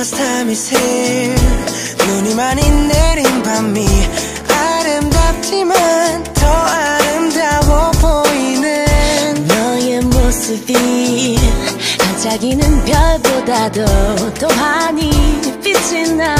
이슬 눈이 많이 내린 밤이 아름답지만 더 아름다워 보이는 너의 모습이 반짝이는 별보다도 더 환히 빛이 나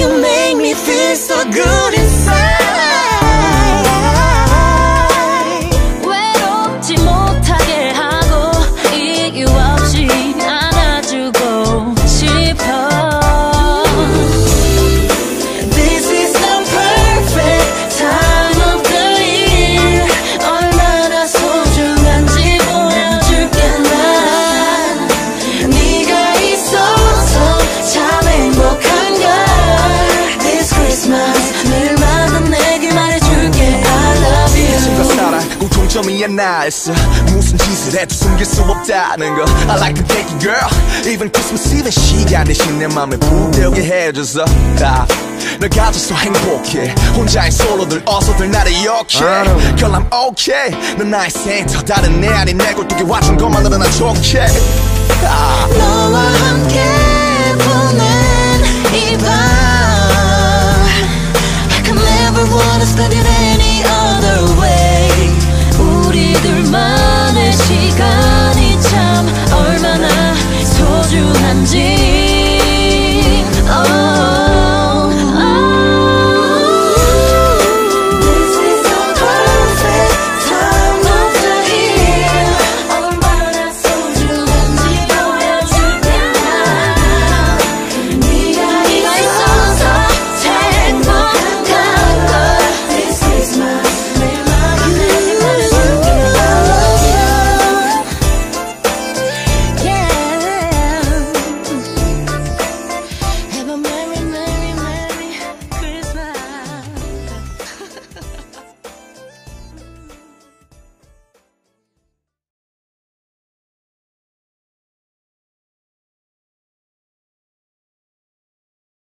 You make me feel so good inside 하나 있어 무슨 짓을 해도 숨길 수 없다는 거. I like to take it girl. Even Christmas Eve 시간 대신 내 맘에 불 태우게 해줘서 다 널 가져서 행복해. 혼자인 솔로들 어서들 나를 욕해. Girl I'm okay. 넌 나의 센터 다른 애 아닌 내 굴뚝에 와준 것만으로 난 좋게. 아. 너와 함께